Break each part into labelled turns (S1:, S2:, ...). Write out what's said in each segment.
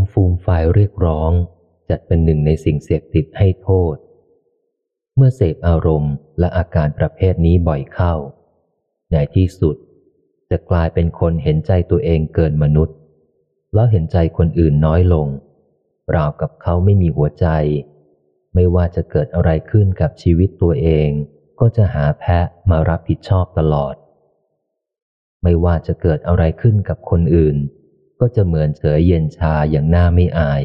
S1: มฟูมไฟเรียกร้อง จัดเป็นหนึ่งในสิ่งเสพติดให้โทษ เมื่อเสพอารมณ์และอาการประเภทนี้บ่อยเข้า ในที่สุด จะกลายเป็นคนเห็นใจตัวเองเกินมนุษย์ แล้วเห็นใจคนอื่นน้อยลงราวกับเขาไม่มีหัวใจ ไม่ว่าจะเกิดอะไรขึ้นกับชีวิตตัวเอง ก็จะหาแพะมารับผิดชอบตลอด ไม่ว่าจะเกิดอะไรขึ้นกับคนอื่น ก็จะเหมือนเฉยเย็นชาอย่างหน้าไม่อาย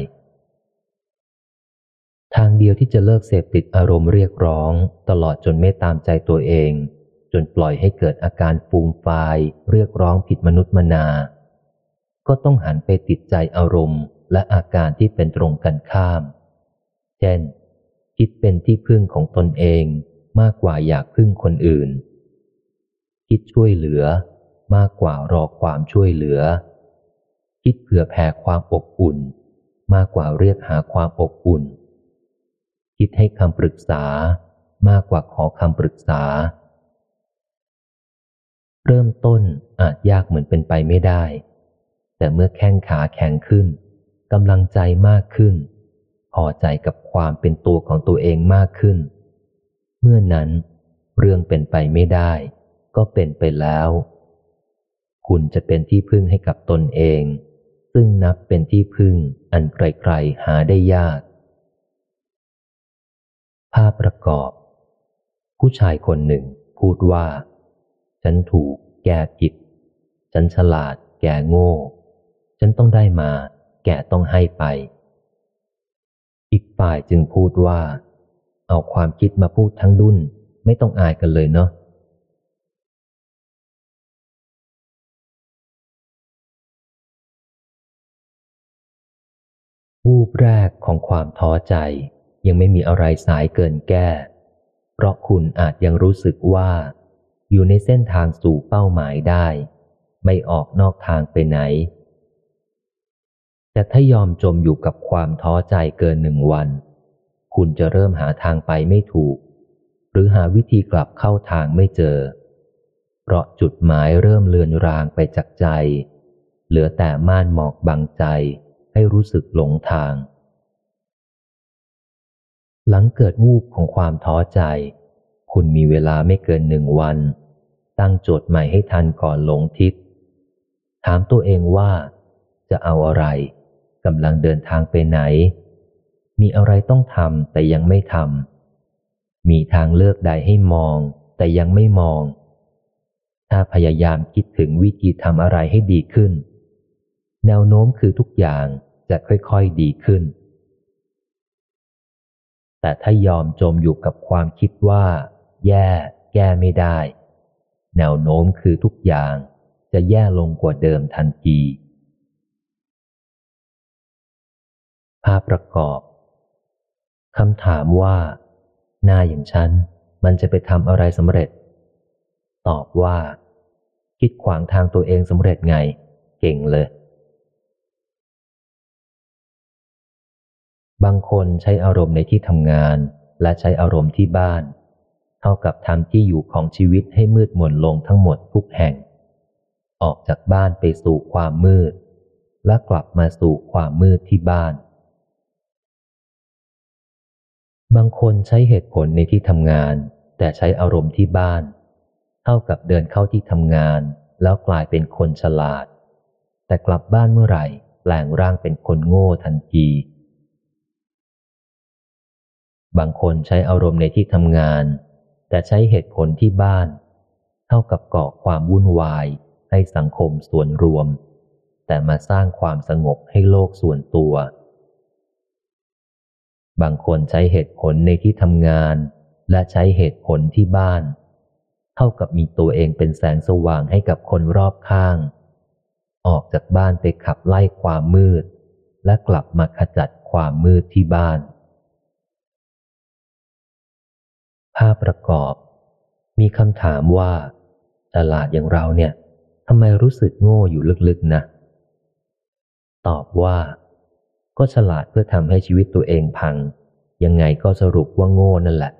S1: ทางเดียวที่จะเลิกเสพติดอารมณ์เรียกร้อง ตลอดจนไม่ตามใจตัวเอง จนปล่อยให้เกิดอาการฟูมฟาย เรียกร้องผิดมนุษย์มนา ก็ต้องหันไปติดใจอารมณ์ และอาการที่เป็นตรงกันข้าม เช่น คิดเป็นที่พึ่งของตนเองมากกว่าอยากพึ่งคนอื่น คิดช่วยเหลือมากกว่ารอความช่วยเหลือ คิดเผื่อแผ่ความอบอุ่น มากกว่าเรียกหาความอบอุ่น คิดให้คำปรึกษามากกว่าขอคำปรึกษา เริ่มต้นอาจยากเหมือนเป็นไปไม่ได้ แต่เมื่อแข้งขาแข็งขึ้นกำลังใจมากขึ้น พอใจกับความเป็นตัวของตัวเองมากขึ้น เมื่อนั้น เรื่องเป็นไปไม่ได้ ก็เป็นไปแล้ว คุณจะเป็นที่พึ่งให้กับตนเอง ซึ่งนับเป็นที่พึ่งอันไกลๆหาได้ยาก ภาพประกอบ ผู้ชายคนหนึ่งพูดว่า ฉันถูก แกผิด ฉันฉลาด แกโง่ ฉันต้องได้มา แกต้องให้ไป อีกฝ่ายจึงพูดว่า เอาความคิดมาพูดทั้งดุนไม่ต้องอายกันเลยเนาะ วูบแรกของความท้อใจ ยังไม่มีอะไรสายเกินแก้ เพราะคุณอาจยังรู้สึกว่า อยู่ในเส้นทางสู่เป้าหมายได้ ไม่ออกนอกทางไปไหน แต่ถ้ายอมจมอยู่กับความท้อใจเกินหนึ่งวัน คุณจะเริ่มหาทางไปไม่ถูก หรือหาวิธีกลับเข้าทางไม่เจอ เพราะจุดหมายเริ่มเลือนรางไปจากใจ เหลือแต่ม่านหมอกบังใจ ให้รู้สึกหลงทาง หลังเกิดวูบของความท้อใจ คุณมีเวลาไม่เกินหนึ่งวัน ตั้งโจทย์ใหม่ให้ทันก่อนหลงทิศ ถามตัวเองว่า จะเอาอะไรกำลังเดินทางไปไหน มีอะไรต้องทำแต่ยังไม่ทำมีทางเลือกใดให้มองแต่ยังไม่มอง ถ้าพยายามคิดถึงวิธีทำอะไรให้ดีขึ้น แนวโน้มคือทุกอย่าง จะค่อยๆดีขึ้น แต่ถ้ายอมจมอยู่กับความคิดว่า แย่ แก้ไม่ได้ แนวโน้มคือทุกอย่างจะแย่ลงกว่าเดิมทันที ภาพประกอบคำถามว่า หน้าอย่างฉัน มันจะไปทำอะไรสำเร็จ ตอบว่า คิดขวางทางตัวเองสำเร็จไง เก่งเลย บางคนใช้อารมณ์ในที่ทำงาน และใช้อารมณ์ที่บ้าน เท่ากับทำที่อยู่ของชีวิตให้มืดมนลงทั้งหมดทุกแห่ง ออกจากบ้านไปสู่ความมืด และกลับมาสู่ความมืดที่บ้าน บางคนใช้เหตุผลในที่ทำงาน แต่ใช้อารมณ์ที่บ้าน เท่ากับเดินเข้าที่ทำงาน แล้วกลายเป็นคนฉลาด แต่กลับบ้านเมื่อไหร่แปลงร่างเป็นคนโง่ทันที บางคนใช้อารมณ์ในที่ทำงาน แต่ใช้เหตุผลที่บ้าน เท่ากับก่อความวุ่นวายให้สังคมส่วนรวม แต่มาสร้างความสงบให้โลกส่วนตัว บางคนใช้เหตุผลในที่ทำงาน และใช้เหตุผลที่บ้าน เท่ากับมีตัวเองเป็นแสงสว่างให้กับคนรอบข้าง ออกจากบ้านไปขับไล่ความมืด และกลับมาขจัดความมืดที่บ้าน ภาพประกอบ มีคำถามว่า ตลาดอย่างเราเนี่ยทำไมรู้สึกโง่อยู่ลึกๆนะ ตอบว่า ก็ฉลาดเพื่อทำให้ชีวิตตัวเองพัง ยังไงก็สรุปว่าโง่นั่นแหละ